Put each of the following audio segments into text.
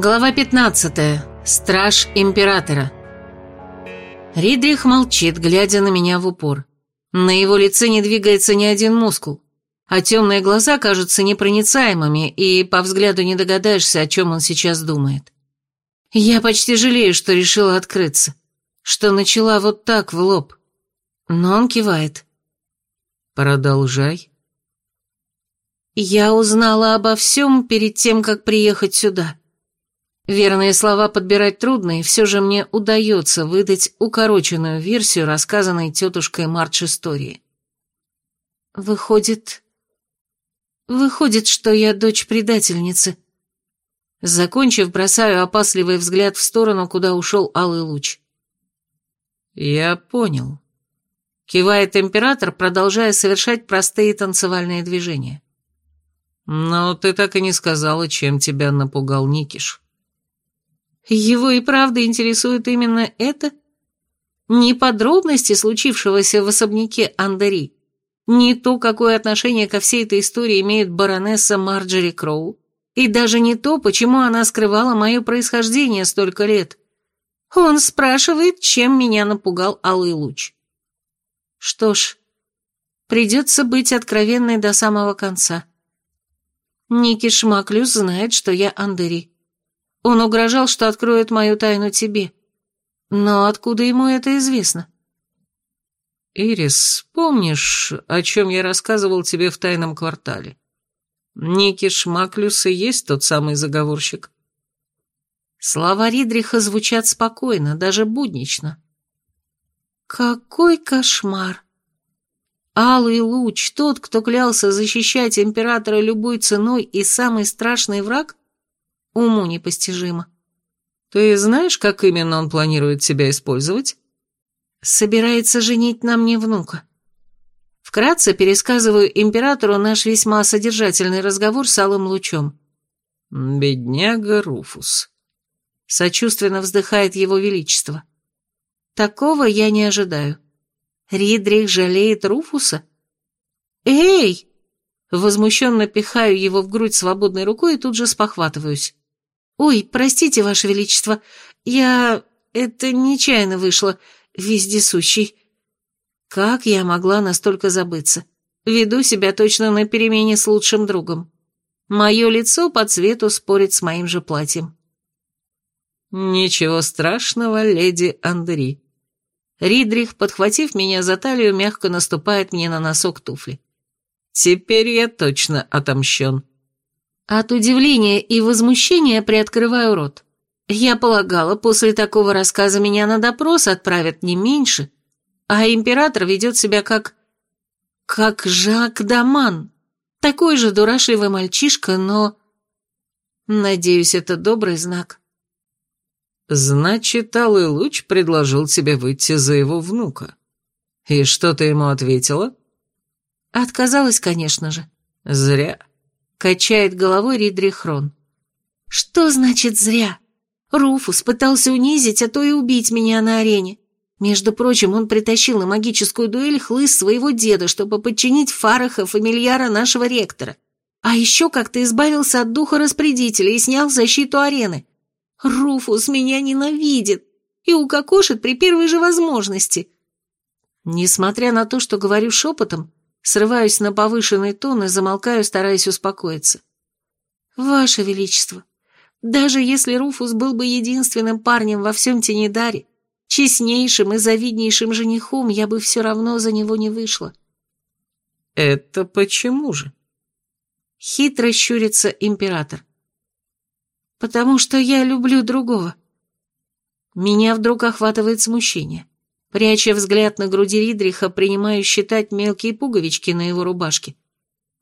Глава 15. Страж Императора. Ридрих молчит, глядя на меня в упор. На его лице не двигается ни один мускул, а темные глаза кажутся непроницаемыми, и по взгляду не догадаешься, о чем он сейчас думает. Я почти жалею, что решила открыться, что начала вот так в лоб. Но он кивает. «Продолжай». Я узнала обо всем перед тем, как приехать сюда. Верные слова подбирать трудно, и все же мне удается выдать укороченную версию рассказанной тетушкой Мардж истории. Выходит... Выходит, что я дочь предательницы. Закончив, бросаю опасливый взгляд в сторону, куда ушел алый луч. «Я понял», — кивает император, продолжая совершать простые танцевальные движения. «Но ты так и не сказала, чем тебя напугал Никиш». Его и правда интересует именно это? Не подробности случившегося в особняке Андери, не то, какое отношение ко всей этой истории имеет баронесса Марджери Кроу, и даже не то, почему она скрывала мое происхождение столько лет. Он спрашивает, чем меня напугал Алый Луч. Что ж, придется быть откровенной до самого конца. Ники Шмаклюс знает, что я Андери. Он угрожал, что откроет мою тайну тебе. Но откуда ему это известно? Ирис, помнишь, о чем я рассказывал тебе в тайном квартале? Ники Шмаклюс и есть тот самый заговорщик. Слова Ридриха звучат спокойно, даже буднично. Какой кошмар! Алый луч, тот, кто клялся защищать императора любой ценой и самый страшный враг? Уму непостижимо. Ты знаешь, как именно он планирует себя использовать? Собирается женить на мне внука. Вкратце пересказываю императору наш весьма содержательный разговор с Алым Лучом. «Бедняга Руфус», — сочувственно вздыхает его величество. «Такого я не ожидаю. Ридрих жалеет Руфуса? Эй!» Возмущенно пихаю его в грудь свободной рукой и тут же спохватываюсь. «Ой, простите, Ваше Величество, я... это нечаянно вышло, вездесущий». Как я могла настолько забыться? Веду себя точно на перемене с лучшим другом. Мое лицо по цвету спорит с моим же платьем. «Ничего страшного, леди Андери». Ридрих, подхватив меня за талию, мягко наступает мне на носок туфли. «Теперь я точно отомщен». От удивления и возмущения приоткрываю рот. Я полагала, после такого рассказа меня на допрос отправят не меньше, а император ведет себя как... как Жак Даман. Такой же дурашливый мальчишка, но... Надеюсь, это добрый знак. Значит, Алый Луч предложил тебе выйти за его внука. И что ты ему ответила? Отказалась, конечно же. Зря. Качает головой Ридри Хрон. Что значит зря? Руфус пытался унизить, а то и убить меня на арене. Между прочим, он притащил на магическую дуэль хлыст своего деда, чтобы подчинить Фараха, фамильяра нашего ректора. А еще как-то избавился от духа распорядителя и снял защиту арены. Руфус меня ненавидит и укокошит при первой же возможности. Несмотря на то, что говорю шепотом, Срываюсь на повышенный тон и замолкаю, стараясь успокоиться. «Ваше Величество, даже если Руфус был бы единственным парнем во всем Тенедаре, честнейшим и завиднейшим женихом, я бы все равно за него не вышла». «Это почему же?» Хитро щурится император. «Потому что я люблю другого». Меня вдруг охватывает смущение. Пряча взгляд на груди Ридриха, принимаю считать мелкие пуговички на его рубашке.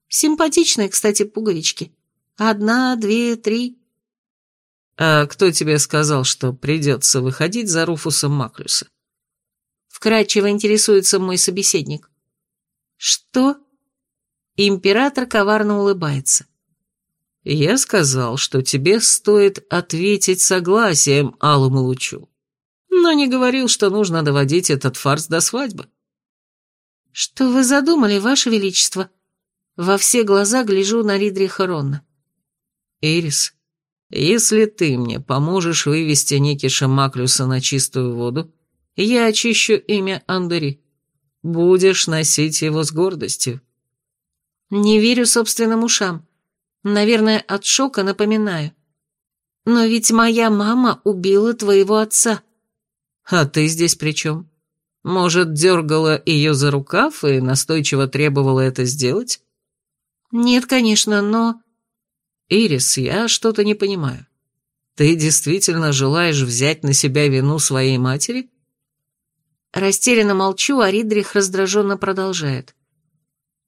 Симпатичные, кстати, пуговички. Одна, две, три. «А кто тебе сказал, что придется выходить за Руфуса Маклюса?» Вкратчиво интересуется мой собеседник. «Что?» Император коварно улыбается. «Я сказал, что тебе стоит ответить согласием Алому Лучу но не говорил, что нужно доводить этот фарс до свадьбы. «Что вы задумали, Ваше Величество?» Во все глаза гляжу на Ридриха Ронна. «Ирис, Если ты мне поможешь вывести Никиша Маклюса на чистую воду, я очищу имя Андери. Будешь носить его с гордостью. Не верю собственным ушам. Наверное, от шока напоминаю. Но ведь моя мама убила твоего отца. А ты здесь при чем? Может, дергала ее за рукав и настойчиво требовала это сделать? Нет, конечно, но... Ирис, я что-то не понимаю. Ты действительно желаешь взять на себя вину своей матери? Растерянно молчу, а Ридрих раздраженно продолжает.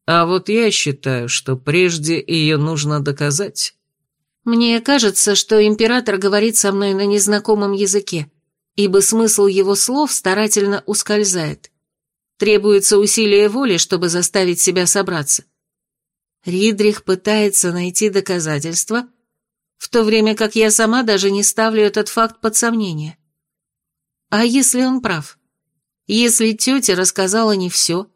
А вот я считаю, что прежде ее нужно доказать. Мне кажется, что император говорит со мной на незнакомом языке, ибо смысл его слов старательно ускользает. Требуется усилие воли, чтобы заставить себя собраться. Ридрих пытается найти доказательства, в то время как я сама даже не ставлю этот факт под сомнение. А если он прав? Если тетя рассказала не все,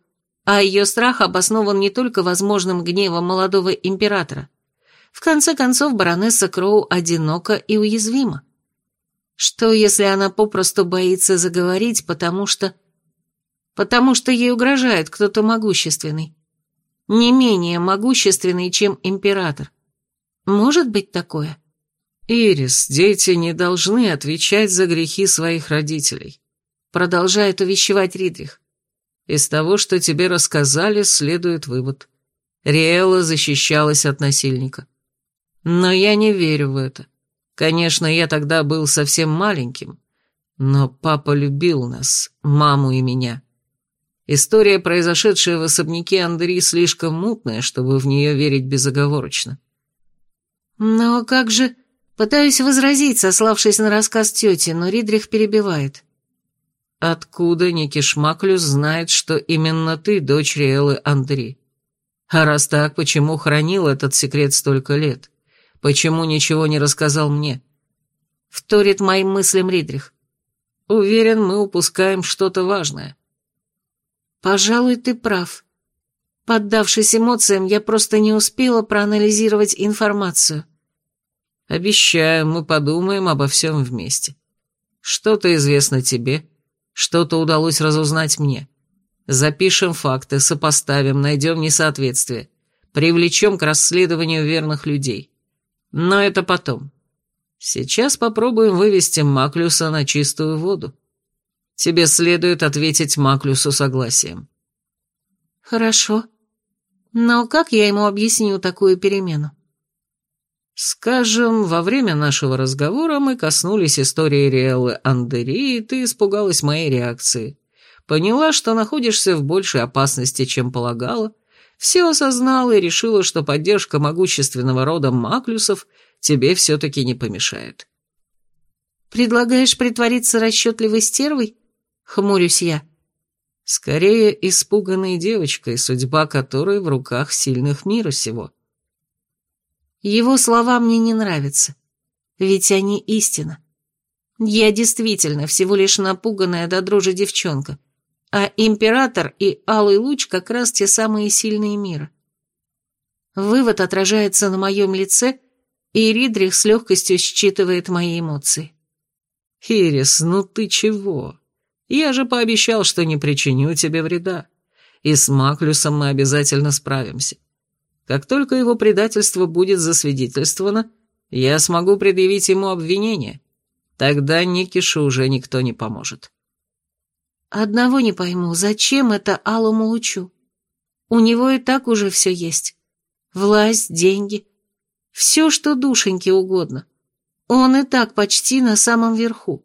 а ее страх обоснован не только возможным гневом молодого императора. В конце концов, баронесса Кроу одинока и уязвима. Что, если она попросту боится заговорить, потому что... Потому что ей угрожает кто-то могущественный? Не менее могущественный, чем император. Может быть такое? Ирис, дети не должны отвечать за грехи своих родителей. Продолжает увещевать Ридрих. Из того, что тебе рассказали, следует вывод. Риэла защищалась от насильника. Но я не верю в это. Конечно, я тогда был совсем маленьким, но папа любил нас, маму и меня. История, произошедшая в особняке Андри, слишком мутная, чтобы в нее верить безоговорочно. Но как же... Пытаюсь возразить, сославшись на рассказ тети, но Ридрих перебивает. Откуда Никиш Маклюс знает, что именно ты дочь Риэлы Андри? А раз так, почему хранил этот секрет столько лет? Почему ничего не рассказал мне? Вторит моим мыслям Ридрих. Уверен, мы упускаем что-то важное. Пожалуй, ты прав. Поддавшись эмоциям, я просто не успела проанализировать информацию. Обещаю, мы подумаем обо всем вместе. Что-то известно тебе, что-то удалось разузнать мне. Запишем факты, сопоставим, найдем несоответствие. Привлечем к расследованию верных людей. Но это потом. Сейчас попробуем вывести Маклюса на чистую воду. Тебе следует ответить Маклюсу согласием. Хорошо. Но как я ему объясню такую перемену? Скажем, во время нашего разговора мы коснулись истории Риэллы Андери, и ты испугалась моей реакции. Поняла, что находишься в большей опасности, чем полагала, все осознала и решила, что поддержка могущественного рода Маклюсов тебе все-таки не помешает. «Предлагаешь притвориться расчетливой стервой?» — хмурюсь я. «Скорее испуганной девочкой, судьба которой в руках сильных мира сего». Его слова мне не нравятся, ведь они истина. Я действительно всего лишь напуганная до дрожи девчонка, а император и алый луч как раз те самые сильные мира. Вывод отражается на моем лице, и Ридрих с легкостью считывает мои эмоции. «Хирис, ну ты чего? Я же пообещал, что не причиню тебе вреда, и с Маклюсом мы обязательно справимся. Как только его предательство будет засвидетельствовано, я смогу предъявить ему обвинение. Тогда Никишу уже никто не поможет. Одного не пойму, зачем это Алому Лучу? У него и так уже все есть. Власть, деньги. Все, что душеньке угодно. Он и так почти на самом верху.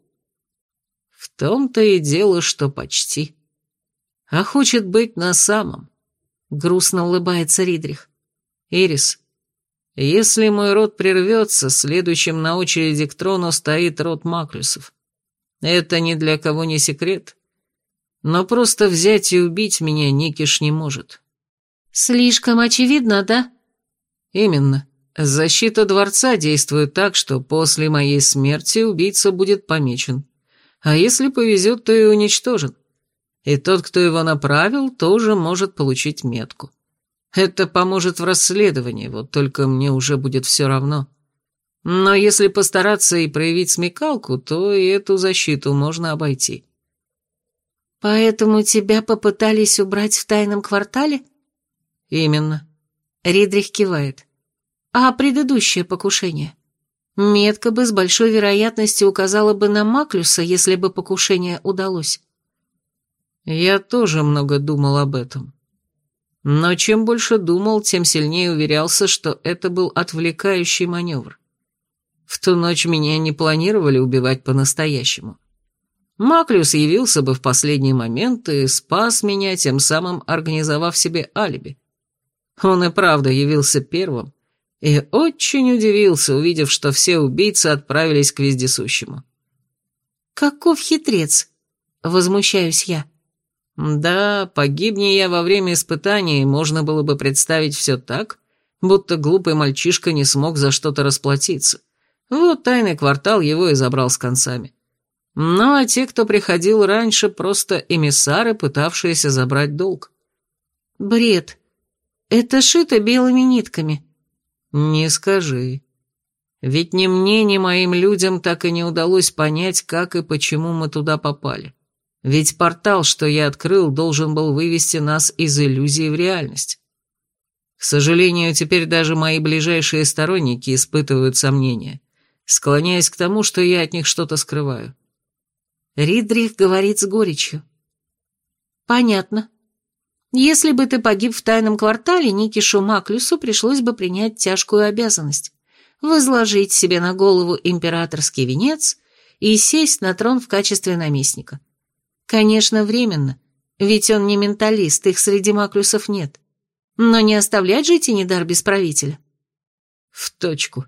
В том-то и дело, что почти. А хочет быть на самом. Грустно улыбается Ридрих. Ирис, если мой род прервется, следующим на очереди к трону стоит род Маклюсов. Это ни для кого не секрет. Но просто взять и убить меня Никиш не может. Слишком очевидно, да? Именно. Защита дворца действует так, что после моей смерти убийца будет помечен. А если повезет, то и уничтожен. И тот, кто его направил, тоже может получить метку. Это поможет в расследовании, вот только мне уже будет все равно. Но если постараться и проявить смекалку, то и эту защиту можно обойти. «Поэтому тебя попытались убрать в тайном квартале?» «Именно». Ридрих кивает. «А предыдущее покушение?» Метка бы с большой вероятностью указала бы на Маклюса, если бы покушение удалось. Я тоже много думал об этом. Но чем больше думал, тем сильнее уверялся, что это был отвлекающий маневр. В ту ночь меня не планировали убивать по-настоящему. Маклюс явился бы в последний момент и спас меня, тем самым организовав себе алиби. Он и правда явился первым, и очень удивился, увидев, что все убийцы отправились к вездесущему. «Каков хитрец!» — возмущаюсь я. «Да, погибни я во время испытаний, можно было бы представить все так, будто глупый мальчишка не смог за что-то расплатиться. Вот тайный квартал его и забрал с концами. Ну а те, кто приходил раньше, просто эмиссары, пытавшиеся забрать долг». «Бред. Это шито белыми нитками». «Не скажи. Ведь ни мне, ни моим людям так и не удалось понять, как и почему мы туда попали. Ведь портал, что я открыл, должен был вывести нас из иллюзии в реальность. К сожалению, теперь даже мои ближайшие сторонники испытывают сомнения, склоняясь к тому, что я от них что-то скрываю». Ридрих говорит с горечью. «Понятно. Если бы ты погиб в тайном квартале, Никишу Маклюсу пришлось бы принять тяжкую обязанность – возложить себе на голову императорский венец и сесть на трон в качестве наместника. Конечно, временно, ведь он не менталист, их среди Маклюсов нет. Но не оставлять же Тинедар без правителя. В точку.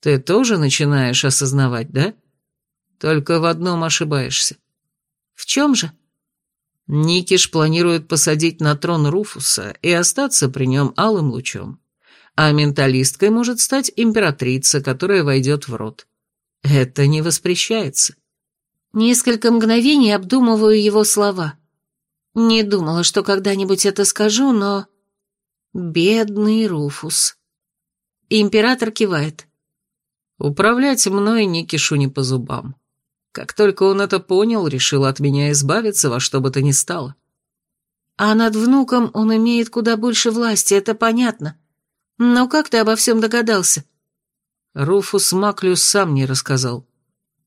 Ты тоже начинаешь осознавать, да? Только в одном ошибаешься. В чем же? Никиш планирует посадить на трон Руфуса и остаться при нем алым лучом. А менталисткой может стать императрица, которая войдет в рот. Это не воспрещается. Несколько мгновений обдумываю его слова. Не думала, что когда-нибудь это скажу, но... Бедный Руфус. Император кивает. Управлять мной Никишу не по зубам. Как только он это понял, решил от меня избавиться во что бы то ни стало. А над внуком он имеет куда больше власти, это понятно. Но как ты обо всем догадался? Руфус Маклюс сам не рассказал.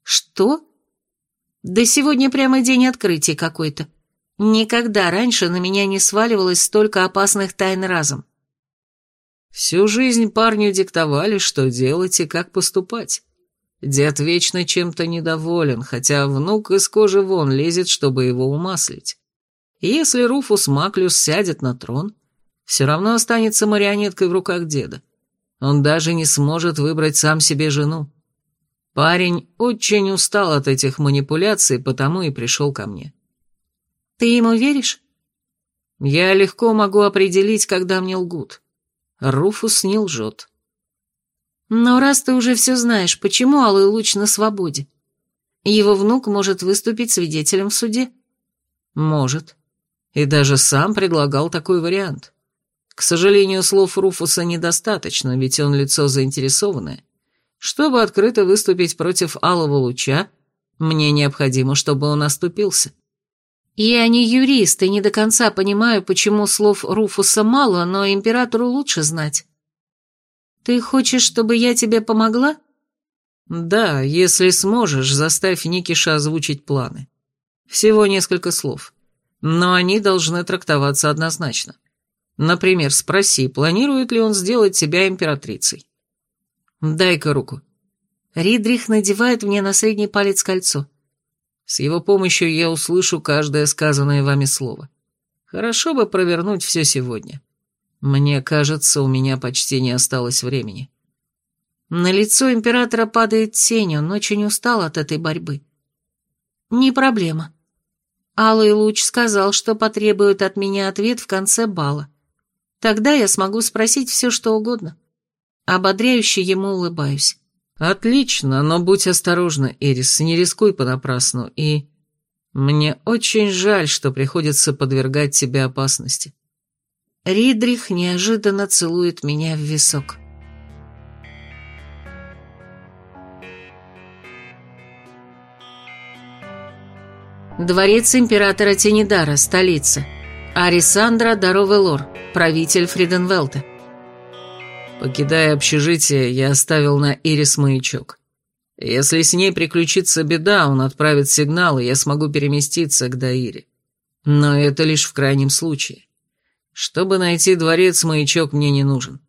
Что? Да сегодня прямо день открытия какой-то. Никогда раньше на меня не сваливалось столько опасных тайн разом. Всю жизнь парню диктовали, что делать и как поступать. Дед вечно чем-то недоволен, хотя внук из кожи вон лезет, чтобы его умаслить. если Руфус Маклюс сядет на трон, все равно останется марионеткой в руках деда. Он даже не сможет выбрать сам себе жену. Парень очень устал от этих манипуляций, потому и пришел ко мне. «Ты ему веришь?» «Я легко могу определить, когда мне лгут. Руфус не лжет. Но раз ты уже все знаешь, почему Алый Луч на свободе? Его внук может выступить свидетелем в суде? Может. И даже сам предлагал такой вариант. К сожалению, слов Руфуса недостаточно, ведь он лицо заинтересованное. Чтобы открыто выступить против Алого Луча, мне необходимо, чтобы он оступился. Я не юрист и не до конца понимаю, почему слов Руфуса мало, но императору лучше знать. «Ты хочешь, чтобы я тебе помогла?» «Да, если сможешь, заставь Никиша озвучить планы. Всего несколько слов, но они должны трактоваться однозначно. Например, спроси, планирует ли он сделать тебя императрицей. Дай-ка руку». Ридрих надевает мне на средний палец кольцо. С его помощью я услышу каждое сказанное вами слово. Хорошо бы провернуть все сегодня. Мне кажется, у меня почти не осталось времени. На лицо императора падает тень, он очень устал от этой борьбы. Не проблема. Алый луч сказал, что потребует от меня ответ в конце бала. Тогда я смогу спросить все, что угодно. Ободряюще ему улыбаюсь. «Отлично, но будь осторожна, Эрис, не рискуй понапрасну, и... Мне очень жаль, что приходится подвергать тебя опасности. Ридрих неожиданно целует меня в висок. Дворец императора Тенидара, столица. Арисандра Даровелор, правитель Фриденвелта. Покидая общежитие, я оставил на Ирис маячок. Если с ней приключится беда, он отправит сигнал, и я смогу переместиться к Даире. Но это лишь в крайнем случае. Чтобы найти дворец, маячок мне не нужен.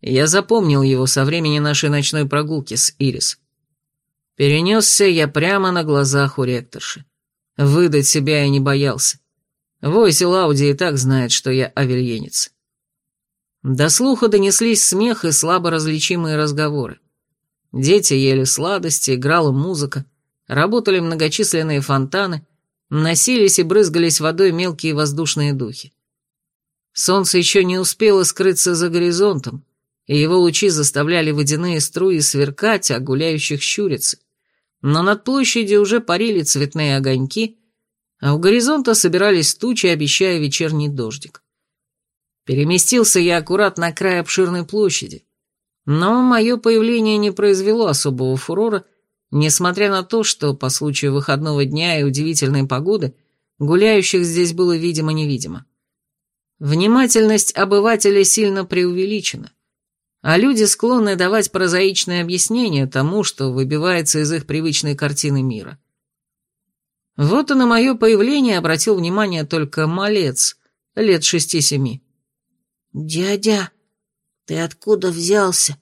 Я запомнил его со времени нашей ночной прогулки с Ирис. Перенесся я прямо на глазах у ректорши. Выдать себя я не боялся. Войси Лауди и так знает, что я авельенец. До слуха донеслись смех и слабо различимые разговоры. Дети ели сладости, играла музыка, работали многочисленные фонтаны, носились и брызгались водой мелкие воздушные духи. Солнце еще не успело скрыться за горизонтом, и его лучи заставляли водяные струи сверкать, а гуляющих щуриться. Но над площадью уже парили цветные огоньки, а у горизонта собирались тучи, обещая вечерний дождик. Переместился я аккурат на край обширной площади, но мое появление не произвело особого фурора, несмотря на то, что по случаю выходного дня и удивительной погоды гуляющих здесь было видимо-невидимо. Внимательность обывателя сильно преувеличена, а люди склонны давать прозаичные объяснения тому, что выбивается из их привычной картины мира. Вот и на мое появление обратил внимание только малец, лет шести-семи. «Дядя, «Ты откуда взялся?»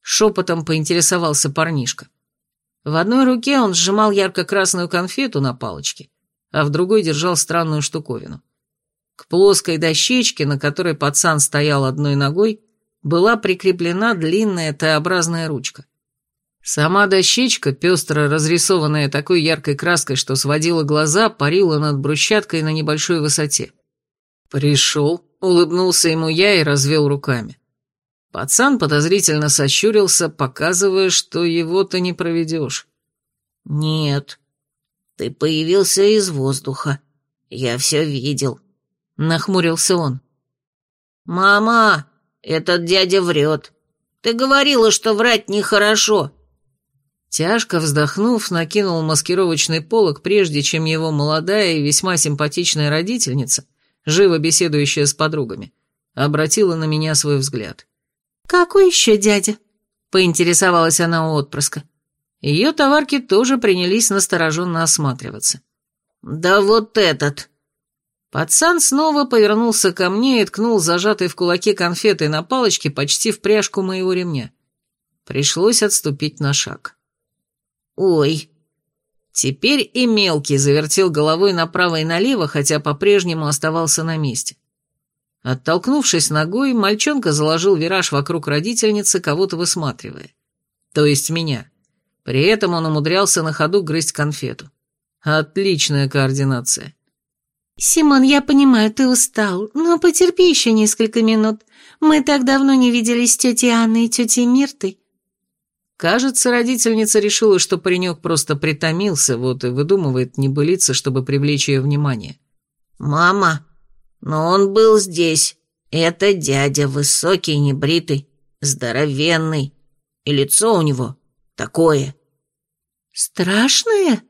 Шепотом поинтересовался парнишка. В одной руке он сжимал ярко-красную конфету на палочке, а в другой держал странную штуковину. К плоской дощечке, на которой пацан стоял одной ногой, была прикреплена длинная Т-образная ручка. Сама дощечка, пестро разрисованная такой яркой краской, что сводила глаза, парила над брусчаткой на небольшой высоте. «Пришел», — улыбнулся ему я и развел руками. Пацан подозрительно сощурился, показывая, что его-то не проведешь. «Нет, ты появился из воздуха. Я все видел», — нахмурился он. «Мама, этот дядя врет. Ты говорила, что врать нехорошо». Тяжко вздохнув, накинул маскировочный полог, прежде чем его молодая и весьма симпатичная родительница, живо беседующая с подругами, обратила на меня свой взгляд. «Какой еще дядя?» — поинтересовалась она у отпрыска. Ее товарки тоже принялись настороженно осматриваться. «Да вот этот!» Пацан снова повернулся ко мне и ткнул зажатой в кулаке конфетой на палочке почти в пряжку моего ремня. Пришлось отступить на шаг. «Ой!» Теперь и мелкий завертел головой направо и налево, хотя по-прежнему оставался на месте. Оттолкнувшись ногой, мальчонка заложил вираж вокруг родительницы, кого-то высматривая. То есть меня. При этом он умудрялся на ходу грызть конфету. Отличная координация. «Симон, я понимаю, ты устал, но потерпи еще несколько минут. Мы так давно не виделись с тетей Анной и тетей Миртой». Кажется, родительница решила, что паренек просто притомился, вот и выдумывает небылицы, чтобы привлечь ее внимание. «Мама, но он был здесь. Это дядя, высокий, небритый, здоровенный. И лицо у него такое. Страшное?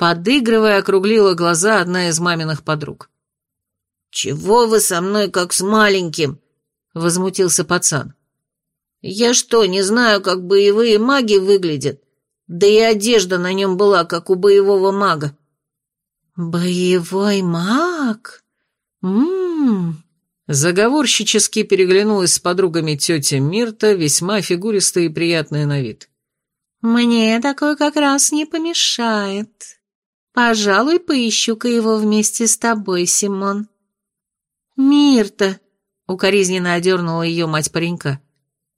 Подыгрывая, округлила глаза одна из маминых подруг. «Чего вы со мной как с маленьким?» — возмутился пацан. «Я что, не знаю, как боевые маги выглядят? Да и одежда на нем была, как у боевого мага». «Боевой маг?» «М-м-м!» Заговорщически переглянулась с подругами тетя Мирта, весьма фигуристая и приятная на вид. «Мне такой как раз не помешает. Пожалуй, поищу-ка его вместе с тобой, Симон». «Мирта!» — укоризненно одернула ее мать паренька.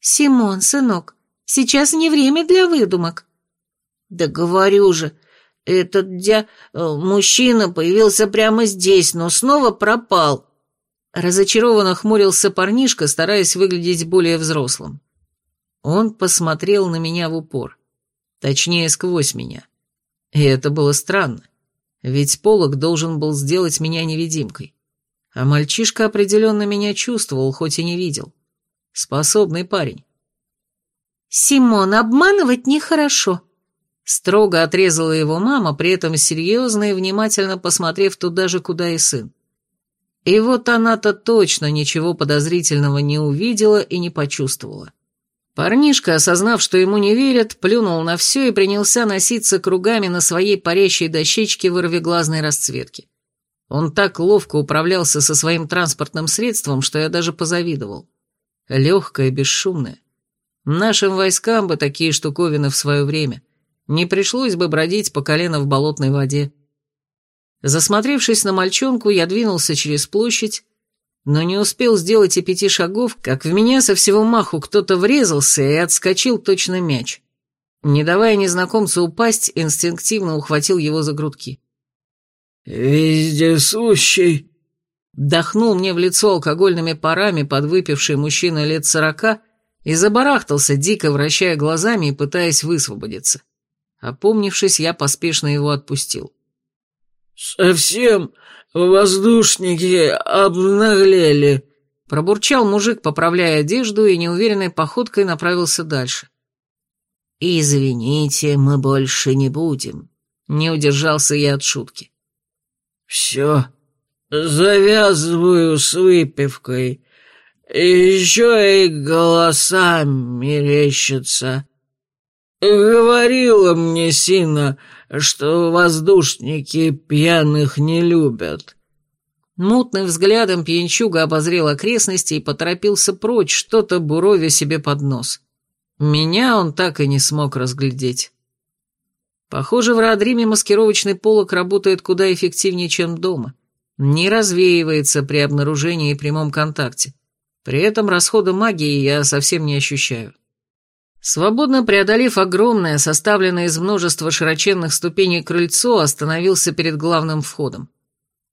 «Симон, сынок, сейчас не время для выдумок». «Да говорю же, этот дя... Э, мужчина появился прямо здесь, но снова пропал». Разочарованно хмурился парнишка, стараясь выглядеть более взрослым. Он посмотрел на меня в упор. Точнее, сквозь меня. И это было странно. Ведь Полок должен был сделать меня невидимкой. А мальчишка определенно меня чувствовал, хоть и не видел. Способный парень. «Симон, обманывать нехорошо», Строго отрезала его мама, при этом серьезно и внимательно посмотрев туда же, куда и сын. И вот она-то точно ничего подозрительного не увидела и не почувствовала. Парнишка, осознав, что ему не верят, плюнул на все и принялся носиться кругами на своей парящей дощечке вырвиглазной расцветки. Он так ловко управлялся со своим транспортным средством, что я даже позавидовал. Легкое, бесшумное. Нашим войскам бы такие штуковины в свое время. Не пришлось бы бродить по колено в болотной воде. Засмотревшись на мальчонку, я двинулся через площадь, но не успел сделать и пяти шагов, как в меня со всего маху кто-то врезался и отскочил точно мяч. Не давая незнакомцу упасть, инстинктивно ухватил его за грудки. «Вездесущий!» Дохнул мне в лицо алкогольными парами подвыпивший мужчина лет сорока и забарахтался, дико вращая глазами и пытаясь высвободиться. Опомнившись, я поспешно его отпустил. «Совсем воздушники обнаглели», — пробурчал мужик, поправляя одежду, и неуверенной походкой направился дальше. «Извините, мы больше не будем», — не удержался я от шутки. «Все, завязываю с выпивкой. Еще и голоса мерещатся. Говорила мне Сина, что воздушники пьяных не любят». Мутным взглядом пьянчуга обозрел окрестности и поторопился прочь, что-то буровя себе под нос. Меня он так и не смог разглядеть. Похоже, в Родриме маскировочный полог работает куда эффективнее, чем дома. Не развеивается при обнаружении и прямом контакте. При этом расхода магии я совсем не ощущаю. Свободно преодолев огромное, составленное из множества широченных ступеней крыльцо, остановился перед главным входом.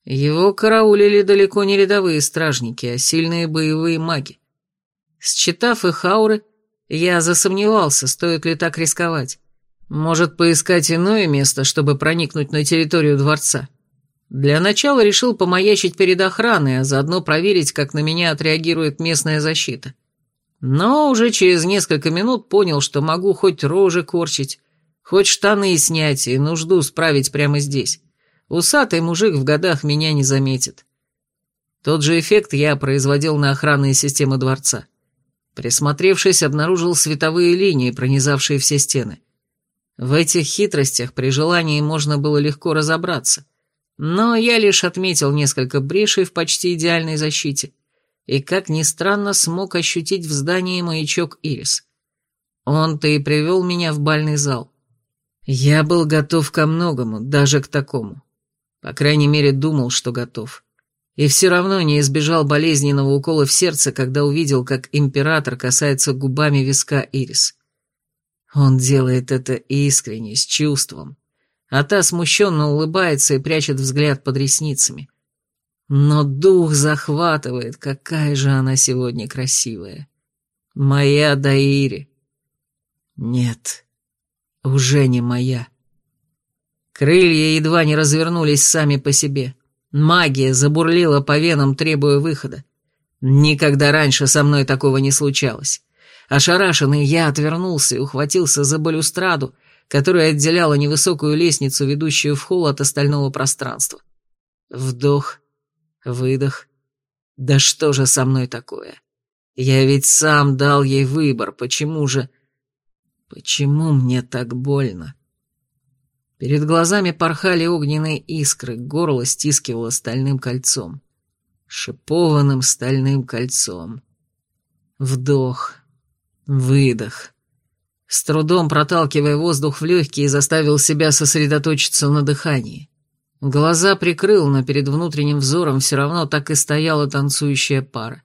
Его караулили далеко не рядовые стражники, а сильные боевые маги. Считав их ауры, я засомневался, стоит ли так рисковать. Может, поискать иное место, чтобы проникнуть на территорию дворца. Для начала решил помаячить перед охраной, а заодно проверить, как на меня отреагирует местная защита. Но уже через несколько минут понял, что могу хоть рожи корчить, хоть штаны снять и нужду справить прямо здесь. Усатый мужик в годах меня не заметит. Тот же эффект я производил на охранные системы дворца. Присмотревшись, обнаружил световые линии, пронизавшие все стены. В этих хитростях при желании можно было легко разобраться, но я лишь отметил несколько брешей в почти идеальной защите и, как ни странно, смог ощутить в здании маячок Ирис. Он-то и привел меня в бальный зал. Я был готов ко многому, даже к такому. По крайней мере, думал, что готов. И все равно не избежал болезненного укола в сердце, когда увидел, как император касается губами виска Ирис. Он делает это искренне, с чувством. А та смущенно улыбается и прячет взгляд под ресницами. Но дух захватывает, какая же она сегодня красивая. Моя Даири. Нет, уже не моя. Крылья едва не развернулись сами по себе. Магия забурлила по венам, требуя выхода. Никогда раньше со мной такого не случалось. Ошарашенный я отвернулся и ухватился за балюстраду, которая отделяла невысокую лестницу, ведущую в холл от остального пространства. Вдох, Выдох. Да что же со мной такое? Я ведь сам дал ей выбор, почему же... Почему мне так больно? Перед глазами порхали огненные искры, горло стискивало стальным кольцом. Шипованным стальным кольцом. Вдох. Выдох. С трудом проталкивая воздух в легкие, заставил себя сосредоточиться на дыхании. Глаза прикрыл, но перед внутренним взором все равно так и стояла танцующая пара.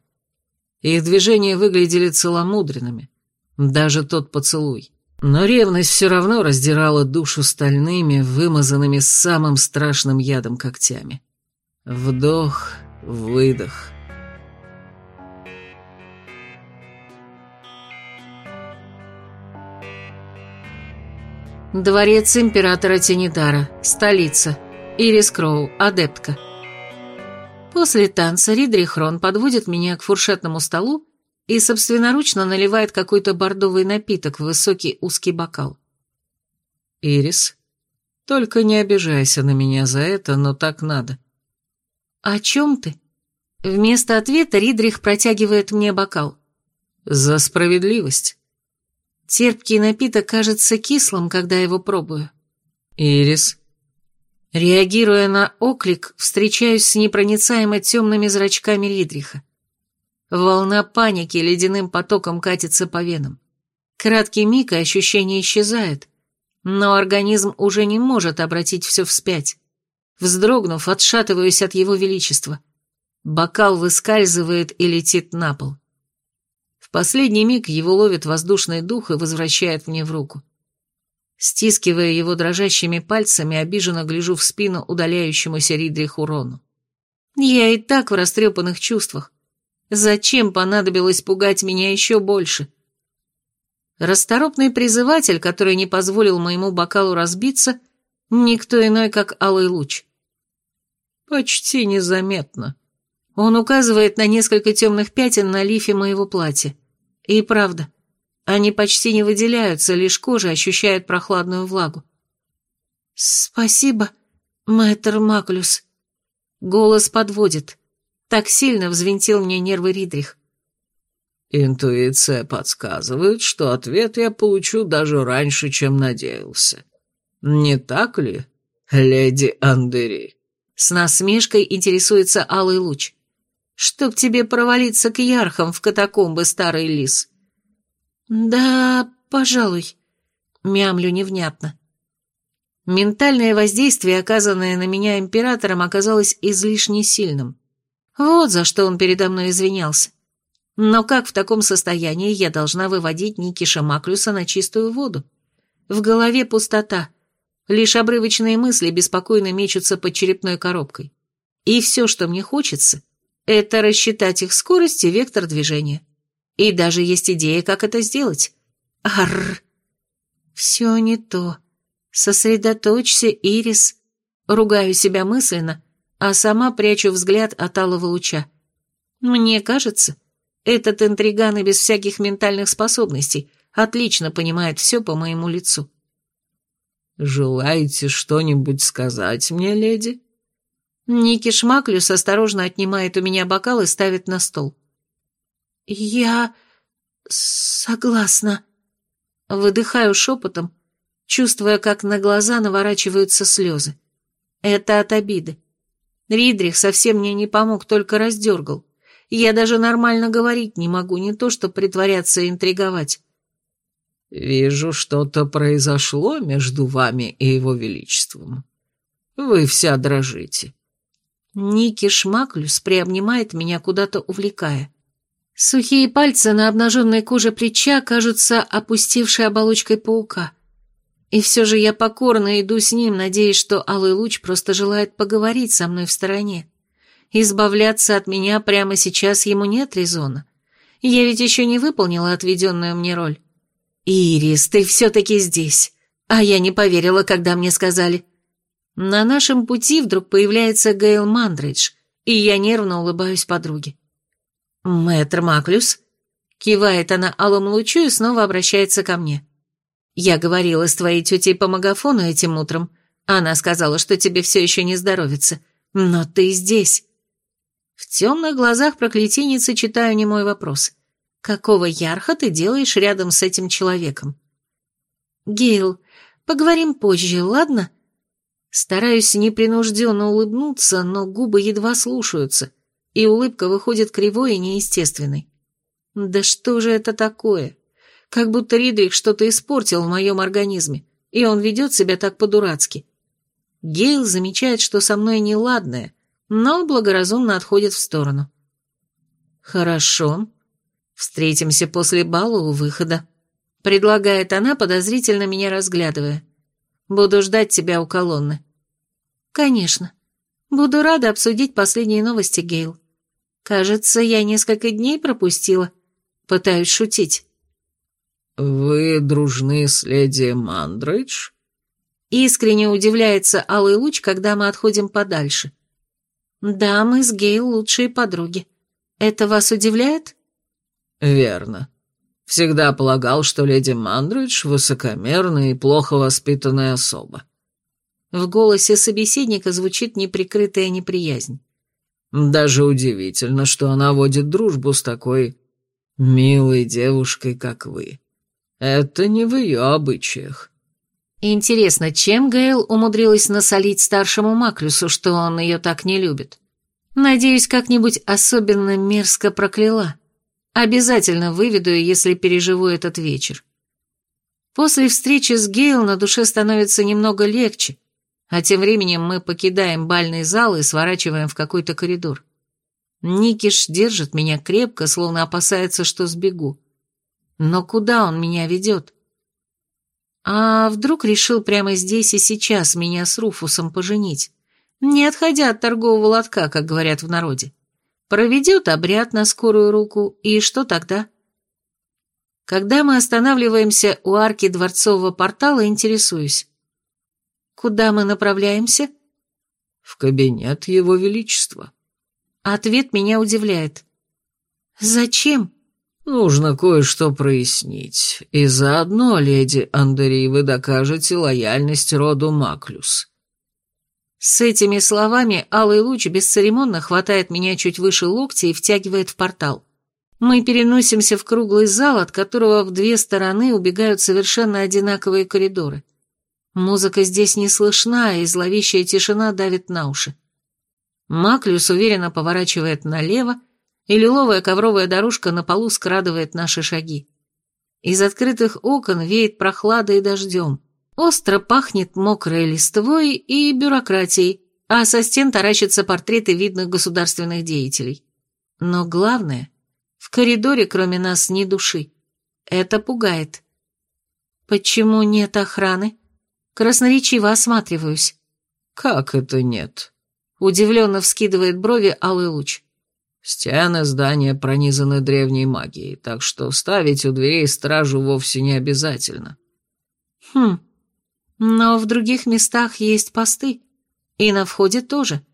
Их движения выглядели целомудренными, даже тот поцелуй. Но ревность все равно раздирала душу стальными, вымазанными самым страшным ядом когтями. Вдох, выдох. Дворец императора Тенитара, столица. Ирис Кроу, адептка. После танца Ридрихрон подводит меня к фуршетному столу и собственноручно наливает какой-то бордовый напиток в высокий узкий бокал. Ирис, только не обижайся на меня за это, но так надо. О чем ты? Вместо ответа Ридрих протягивает мне бокал. За справедливость. Терпкий напиток кажется кислым, когда его пробую. Ирис. Реагируя на оклик, встречаюсь с непроницаемо темными зрачками Ридриха. Волна паники ледяным потоком катится по венам. Краткий миг, и ощущение исчезает, но организм уже не может обратить все вспять. Вздрогнув, отшатываюсь от его величества. Бокал выскальзывает и летит на пол. В последний миг его ловит воздушный дух и возвращает мне в руку. Стискивая его дрожащими пальцами, обиженно гляжу в спину удаляющемуся Ридриху Рону. Я и так в растрепанных чувствах. Зачем понадобилось пугать меня еще больше? Расторопный призыватель, который не позволил моему бокалу разбиться, никто иной, как Алый Луч. Почти незаметно. Он указывает на несколько темных пятен на лифе моего платья. И правда, они почти не выделяются, лишь кожа ощущает прохладную влагу. «Спасибо, мэтр Маклюс». Голос подводит. Так сильно взвинтил мне нервы Ридрих. Интуиция подсказывает, что ответ я получу даже раньше, чем надеялся. Не так ли, леди Андери? С насмешкой интересуется Алый Луч. Чтоб тебе провалиться к ярхам в катакомбы, старый лис. Да, пожалуй, мямлю невнятно. Ментальное воздействие, оказанное на меня императором, оказалось излишне сильным. Вот за что он передо мной извинялся. Но как в таком состоянии я должна выводить Никиша Маклюса на чистую воду? В голове пустота. Лишь обрывочные мысли беспокойно мечутся под черепной коробкой. И все, что мне хочется, это рассчитать их скорость и вектор движения. И даже есть идея, как это сделать. Арр. Все не то. Сосредоточься, Ирис. Ругаю себя мысленно, а сама прячу взгляд от алого луча. Мне кажется, этот интриган и без всяких ментальных способностей отлично понимает все по моему лицу. «Желаете что-нибудь сказать мне, леди?» Ники Шмаклюс осторожно отнимает у меня бокал и ставит на стол. «Я согласна». Выдыхаю шепотом, чувствуя, как на глаза наворачиваются слезы. Это от обиды. Ридрих совсем мне не помог, только раздергал. Я даже нормально говорить не могу, не то что притворяться и интриговать. «Вижу, что-то произошло между вами и его величеством. Вы вся дрожите». Ники Шмаклюс приобнимает меня, куда-то увлекая. Сухие пальцы на обнаженной коже плеча кажутся опустевшей оболочкой паука. И все же я покорно иду с ним, надеясь, что Алый Луч просто желает поговорить со мной в стороне. Избавляться от меня прямо сейчас ему нет резона. Я ведь еще не выполнила отведенную мне роль. «Ирис, ты все-таки здесь!» А я не поверила, когда мне сказали. На нашем пути вдруг появляется Гейл Мандридж, и я нервно улыбаюсь подруге. «Мэтр Маклюс?» Кивает она алым лучу и снова обращается ко мне. «Я говорила с твоей тетей по магафону этим утром. Она сказала, что тебе все еще не здоровится. Но ты здесь. В темных глазах проклятийницы читаю немой вопрос. «Какого ярха ты делаешь рядом с этим человеком?» «Гейл, поговорим позже, ладно?» Стараюсь непринужденно улыбнуться, но губы едва слушаются, и улыбка выходит кривой и неестественной. «Да что же это такое? Как будто Ридрик что-то испортил в моем организме, и он ведет себя так по-дурацки». Гейл замечает, что со мной неладное, но благоразумно отходит в сторону. «Хорошо. Встретимся после бала у выхода», — предлагает она, подозрительно меня разглядывая. «Буду ждать тебя у колонны». «Конечно. Буду рада обсудить последние новости, Гейл. Кажется, я несколько дней пропустила. Пытаюсь шутить». «Вы дружны с леди Мандридж?» Искренне удивляется Алый Луч, когда мы отходим подальше. «Да, мы с Гейл лучшие подруги. Это вас удивляет?» «Верно. Всегда полагал, что леди Мандридж высокомерная и плохо воспитанная особа. В голосе собеседника звучит неприкрытая неприязнь. Даже удивительно, что она водит дружбу с такой милой девушкой, как вы. Это не в ее обычаях. Интересно, чем Гейл умудрилась насолить старшему Маклюсу, что он ее так не любит? Надеюсь, как-нибудь особенно мерзко прокляла. Обязательно выведу если переживу этот вечер. После встречи с Гейл на душе становится немного легче, а тем временем мы покидаем бальный зал и сворачиваем в какой-то коридор. Никиш держит меня крепко, словно опасается, что сбегу. Но куда он меня ведет? А вдруг решил прямо здесь и сейчас меня с Руфусом поженить, не отходя от торгового лотка, как говорят в народе? Проведет обряд на скорую руку, и что тогда? Когда мы останавливаемся у арки дворцового портала, интересуюсь. Куда мы направляемся? В кабинет Его Величества. Ответ меня удивляет. Зачем? Нужно кое-что прояснить, и заодно, леди Андери, вы докажете лояльность роду Маклюс. С этими словами алый луч бесцеремонно хватает меня чуть выше локтя и втягивает в портал. Мы переносимся в круглый зал, от которого в две стороны убегают совершенно одинаковые коридоры. Музыка здесь не слышна, и зловещая тишина давит на уши. Маклюс уверенно поворачивает налево, и лиловая ковровая дорожка на полу скрадывает наши шаги. Из открытых окон веет прохладой и дождем. Остро пахнет мокрой листвой и бюрократией, а со стен таращатся портреты видных государственных деятелей. Но главное, в коридоре кроме нас ни души. Это пугает. Почему нет охраны? Красноречиво осматриваюсь. Как это нет? Удивленно вскидывает брови алый луч. Стены здания пронизаны древней магией, так что ставить у дверей стражу вовсе не обязательно. Хм, но в других местах есть посты. И на входе тоже.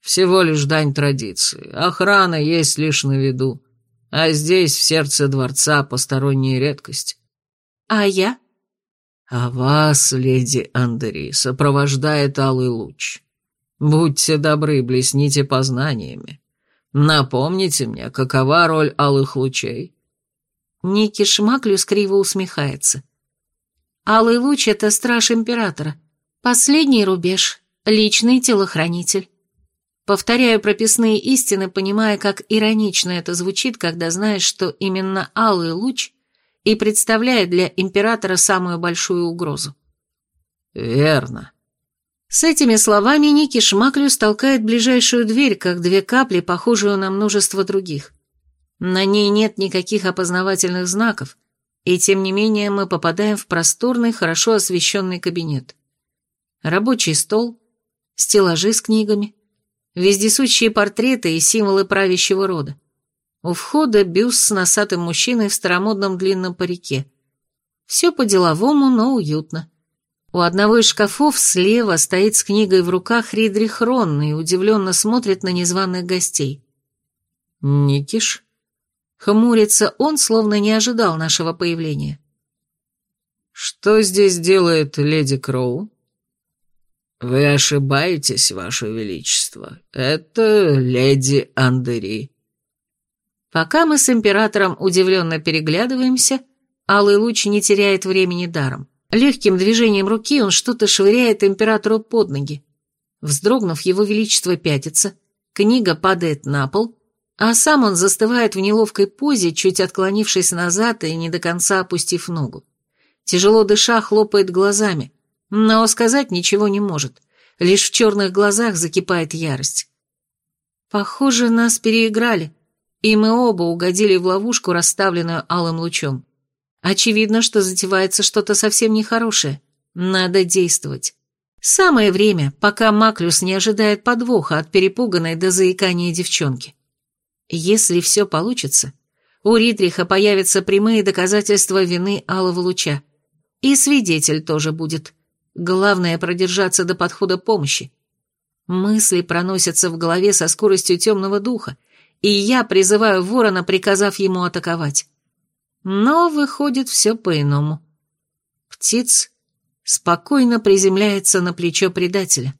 Всего лишь дань традиции. Охрана есть лишь на виду. А здесь, в сердце дворца, посторонняя редкость. А я? А вас, леди Андери, сопровождает алый луч. Будьте добры, блесните познаниями. Напомните мне, какова роль алых лучей?» Ники Шмаклюс криво усмехается. Алый луч — это страж императора. Последний рубеж, личный телохранитель. Повторяю прописные истины, понимая, как иронично это звучит, когда знаешь, что именно алый луч и представляет для императора самую большую угрозу. Верно. С этими словами Ники Шмаклюс толкает ближайшую дверь, как две капли, похожую на множество других. На ней нет никаких опознавательных знаков, и тем не менее мы попадаем в просторный, хорошо освещенный кабинет. Рабочий стол, стеллажи с книгами, вездесущие портреты и символы правящего рода. У входа бюст с носатым мужчиной в старомодном длинном парике. Все по-деловому, но уютно. У одного из шкафов слева стоит с книгой в руках Ридрих Ронн и удивленно смотрит на незваных гостей. «Никиш?» Хмурится он, словно не ожидал нашего появления. «Что здесь делает леди Кроу?» «Вы ошибаетесь, ваше величество. Это леди Андери». Пока мы с императором удивленно переглядываемся, Алый Луч не теряет времени даром. Легким движением руки он что-то швыряет императору под ноги. Вздрогнув, его величество пятится, книга падает на пол, а сам он застывает в неловкой позе, чуть отклонившись назад и не до конца опустив ногу. Тяжело дыша, хлопает глазами, но сказать ничего не может, лишь в черных глазах закипает ярость. Похоже, нас переиграли, и мы оба угодили в ловушку, расставленную алым лучом. Очевидно, что затевается что-то совсем нехорошее. Надо действовать. Самое время, пока Маклюс не ожидает подвоха от перепуганной до заикания девчонки. Если все получится, у Ридриха появятся прямые доказательства вины Алого Луча. И свидетель тоже будет. Главное продержаться до подхода помощи. Мысли проносятся в голове со скоростью темного духа, и я призываю ворона, приказав ему атаковать. Но выходит все по-иному. Птиц спокойно приземляется на плечо предателя.